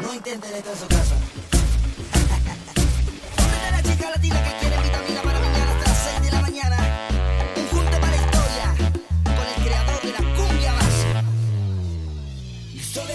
No intenten esto en su casa. Orden a la chica latina que quiere vitamina para mañana hasta las 6 de la mañana. Un junte para la historia con el creador de la cumbia base. Y solo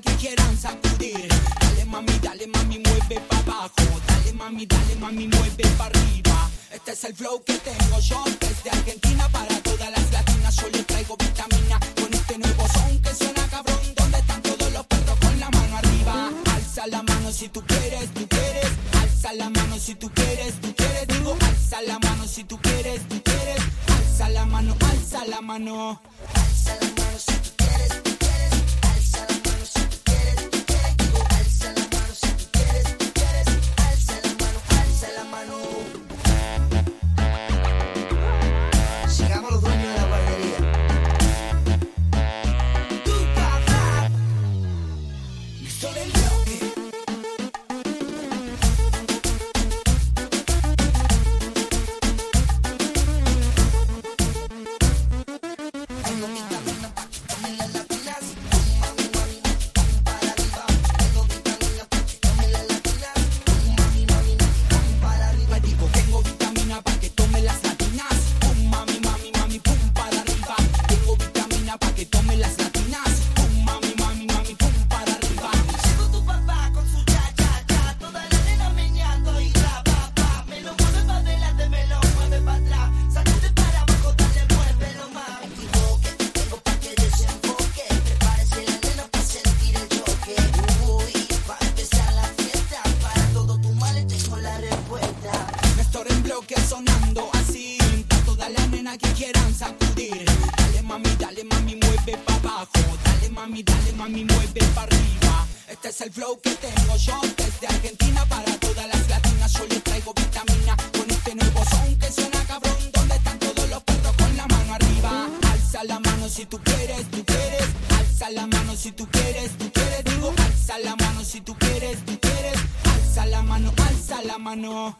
que quieran sacudir. Dale mami, dale mami, mueve para abajo. Dale mami, dale mami, mueve para arriba. Este es el flow que tengo yo desde Argentina para todas las latinas. Yo le traigo vitamina con este nuevo son que suena cabrón. ¿Dónde están todos los perros con la mano arriba? Alza la mano si tú quieres, tú quieres. Alza la mano si tú quieres, tú quieres. Digo, alza la mano si tú quieres, tú quieres. Alza la mano, alza la mano. Y que quieran sacudir. Dale mami, dale mami, mueve para abajo. Dale mami, dale mami, mueve para arriba. Este es el flow que tengo yo desde Argentina para todas las latinas. Yo le traigo vitamina con este nuevo son que suena cabrón. ¿Dónde están todos los perros con la mano arriba? Alza la mano si tú quieres, tú quieres. Alza la mano si tú quieres, tú quieres. Digo, alza la mano si tú quieres, tú quieres. Alza la mano. Alza la mano